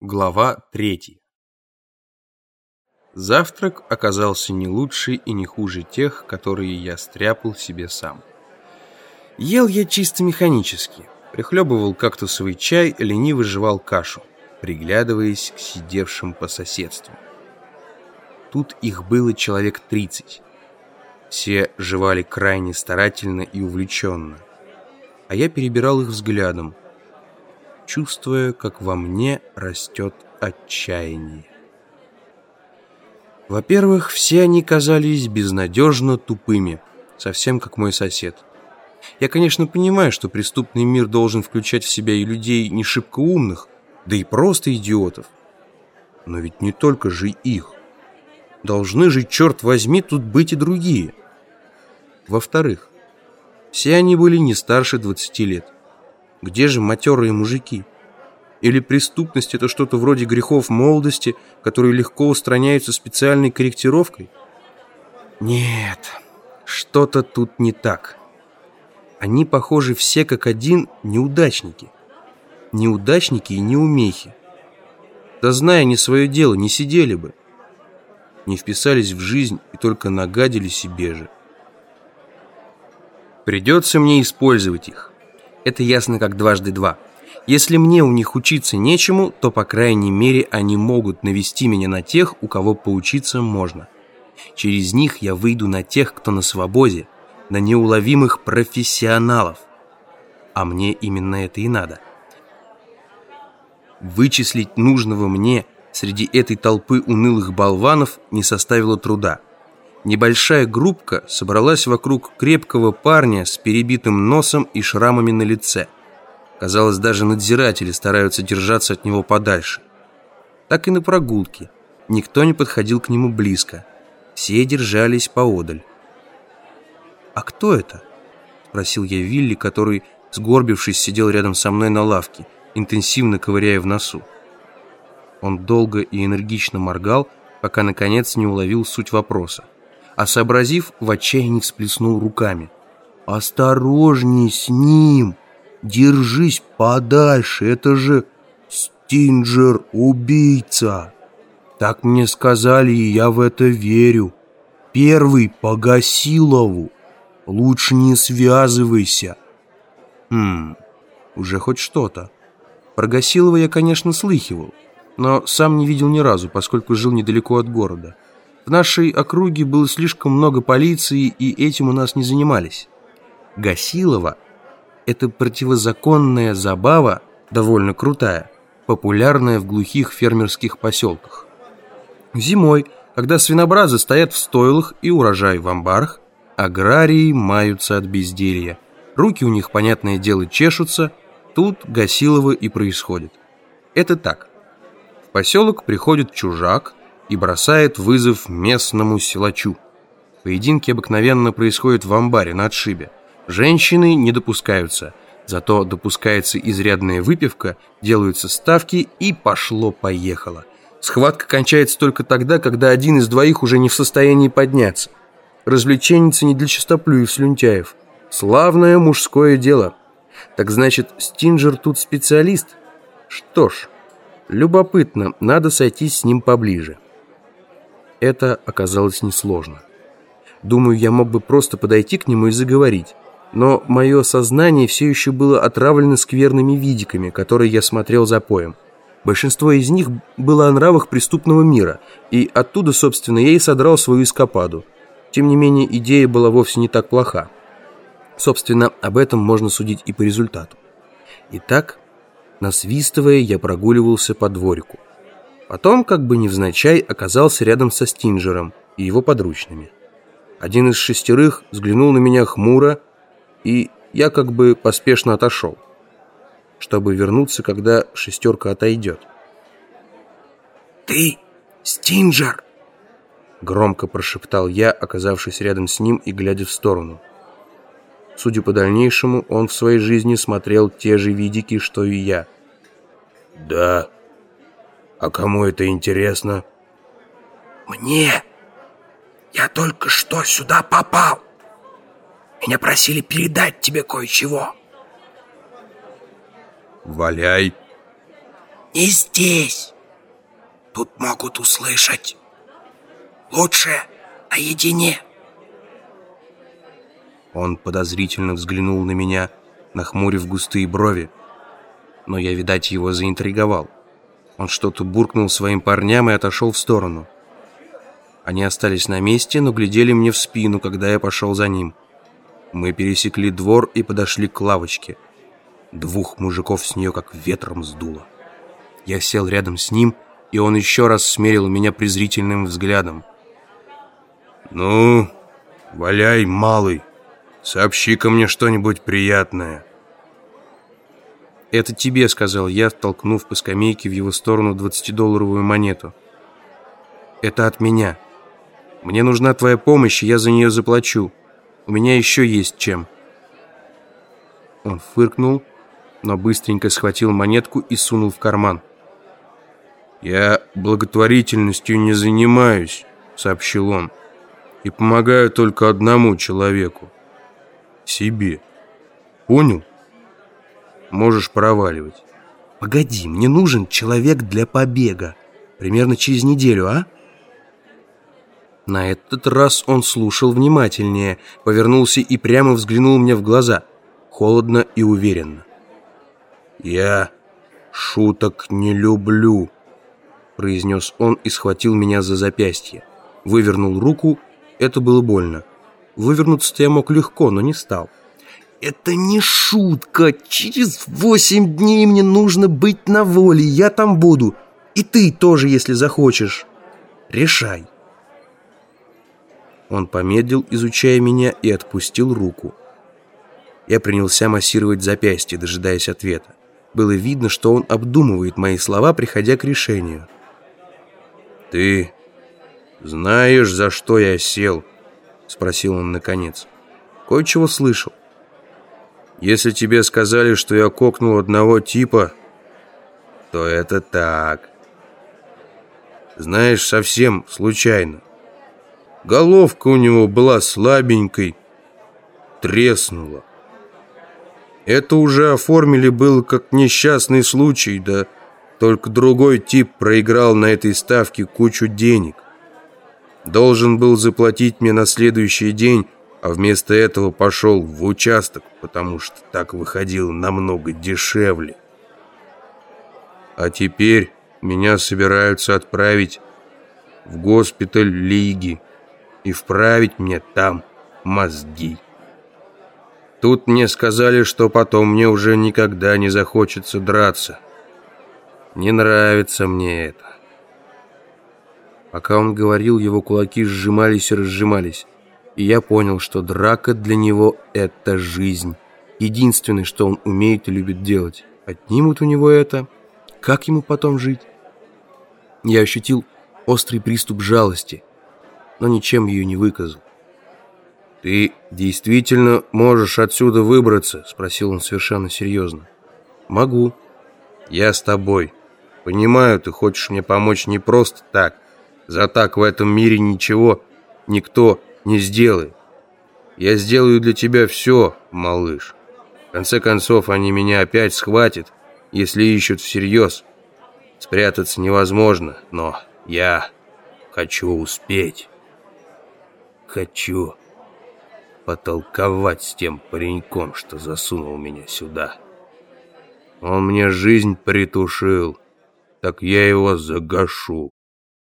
Глава третья Завтрак оказался не лучше и не хуже тех, которые я стряпал себе сам. Ел я чисто механически. Прихлебывал кактусовый чай, лениво жевал кашу, приглядываясь к сидевшим по соседству. Тут их было человек тридцать. Все жевали крайне старательно и увлеченно. А я перебирал их взглядом, чувствуя, как во мне растет отчаяние. Во-первых, все они казались безнадежно тупыми, совсем как мой сосед. Я, конечно, понимаю, что преступный мир должен включать в себя и людей не шибко умных, да и просто идиотов. Но ведь не только же их. Должны же, черт возьми, тут быть и другие. Во-вторых, все они были не старше 20 лет. Где же матерые мужики? Или преступность – это что-то вроде грехов молодости, которые легко устраняются специальной корректировкой? Нет, что-то тут не так. Они, похожи все как один неудачники. Неудачники и неумехи. Да зная не свое дело, не сидели бы. Не вписались в жизнь и только нагадили себе же. Придется мне использовать их. Это ясно как дважды два. Если мне у них учиться нечему, то, по крайней мере, они могут навести меня на тех, у кого поучиться можно. Через них я выйду на тех, кто на свободе, на неуловимых профессионалов. А мне именно это и надо. Вычислить нужного мне среди этой толпы унылых болванов не составило труда. Небольшая группка собралась вокруг крепкого парня с перебитым носом и шрамами на лице. Казалось, даже надзиратели стараются держаться от него подальше. Так и на прогулке. Никто не подходил к нему близко. Все держались поодаль. «А кто это?» – спросил я Вилли, который, сгорбившись, сидел рядом со мной на лавке, интенсивно ковыряя в носу. Он долго и энергично моргал, пока, наконец, не уловил суть вопроса а сообразив, в отчаянии всплеснул руками. «Осторожней с ним! Держись подальше! Это же Стинджер-убийца!» Так мне сказали, и я в это верю. Первый по Гасилову. Лучше не связывайся. Хм, уже хоть что-то. Про Гасилова я, конечно, слыхивал, но сам не видел ни разу, поскольку жил недалеко от города. В нашей округе было слишком много полиции, и этим у нас не занимались. Гасилова – это противозаконная забава, довольно крутая, популярная в глухих фермерских поселках. Зимой, когда свинобразы стоят в стойлах и урожай в амбарах, аграрии маются от безделья. Руки у них, понятное дело, чешутся, тут Гасилова и происходит. Это так. В поселок приходит чужак – и бросает вызов местному силачу. Поединки обыкновенно происходят в амбаре на отшибе. Женщины не допускаются, зато допускается изрядная выпивка, делаются ставки и пошло-поехало. Схватка кончается только тогда, когда один из двоих уже не в состоянии подняться. Развлеченница не для чистоплюев слюнтяев. Славное мужское дело. Так значит, Стинджер тут специалист? Что ж, любопытно, надо сойтись с ним поближе. Это оказалось несложно. Думаю, я мог бы просто подойти к нему и заговорить. Но мое сознание все еще было отравлено скверными видиками, которые я смотрел за поем. Большинство из них было о нравах преступного мира, и оттуда, собственно, я и содрал свою эскападу. Тем не менее, идея была вовсе не так плоха. Собственно, об этом можно судить и по результату. Итак, насвистывая, я прогуливался по дворику. Потом, как бы невзначай, оказался рядом со Стинджером и его подручными. Один из шестерых взглянул на меня хмуро, и я как бы поспешно отошел, чтобы вернуться, когда шестерка отойдет. «Ты Стинджер!» Громко прошептал я, оказавшись рядом с ним и глядя в сторону. Судя по дальнейшему, он в своей жизни смотрел те же видики, что и я. «Да», а кому это интересно? Мне. Я только что сюда попал. Меня просили передать тебе кое-чего. Валяй. Не здесь. Тут могут услышать. Лучше наедине. Он подозрительно взглянул на меня, нахмурив густые брови. Но я, видать, его заинтриговал. Он что-то буркнул своим парням и отошел в сторону. Они остались на месте, но глядели мне в спину, когда я пошел за ним. Мы пересекли двор и подошли к лавочке. Двух мужиков с нее как ветром сдуло. Я сел рядом с ним, и он еще раз смерил меня презрительным взглядом. «Ну, валяй, малый, сообщи-ка мне что-нибудь приятное». «Это тебе», — сказал я, толкнув по скамейке в его сторону двадцатидолларовую монету. «Это от меня. Мне нужна твоя помощь, и я за нее заплачу. У меня еще есть чем». Он фыркнул, но быстренько схватил монетку и сунул в карман. «Я благотворительностью не занимаюсь», — сообщил он, «и помогаю только одному человеку. Себе. Понял? Можешь проваливать». «Погоди, мне нужен человек для побега. Примерно через неделю, а?» На этот раз он слушал внимательнее, повернулся и прямо взглянул мне в глаза, холодно и уверенно. «Я шуток не люблю», произнес он и схватил меня за запястье. Вывернул руку, это было больно. Вывернуться-то я мог легко, но не стал. «Это не шутка! Через восемь дней мне нужно быть на воле, я там буду. И ты тоже, если захочешь. Решай!» Он помедлил, изучая меня, и отпустил руку. Я принялся массировать запястье, дожидаясь ответа. Было видно, что он обдумывает мои слова, приходя к решению. «Ты знаешь, за что я сел?» Спросил он наконец. «Кое-чего слышал. Если тебе сказали, что я кокнул одного типа, то это так. Знаешь, совсем случайно. Головка у него была слабенькой, треснула. Это уже оформили было как несчастный случай, да только другой тип проиграл на этой ставке кучу денег. Должен был заплатить мне на следующий день, а вместо этого пошел в участок, потому что так выходило намного дешевле. А теперь меня собираются отправить в госпиталь Лиги и вправить мне там мозги. Тут мне сказали, что потом мне уже никогда не захочется драться. Не нравится мне это. Пока он говорил, его кулаки сжимались и разжимались. И я понял, что драка для него — это жизнь. Единственное, что он умеет и любит делать. Отнимут у него это. Как ему потом жить? Я ощутил острый приступ жалости, но ничем ее не выказал. «Ты действительно можешь отсюда выбраться?» — спросил он совершенно серьезно. «Могу. Я с тобой». Понимаю, ты хочешь мне помочь не просто так. За так в этом мире ничего никто не сделает. Я сделаю для тебя все, малыш. В конце концов, они меня опять схватят, если ищут всерьез. Спрятаться невозможно, но я хочу успеть. Хочу потолковать с тем пареньком, что засунул меня сюда. Он мне жизнь притушил так я его загашу.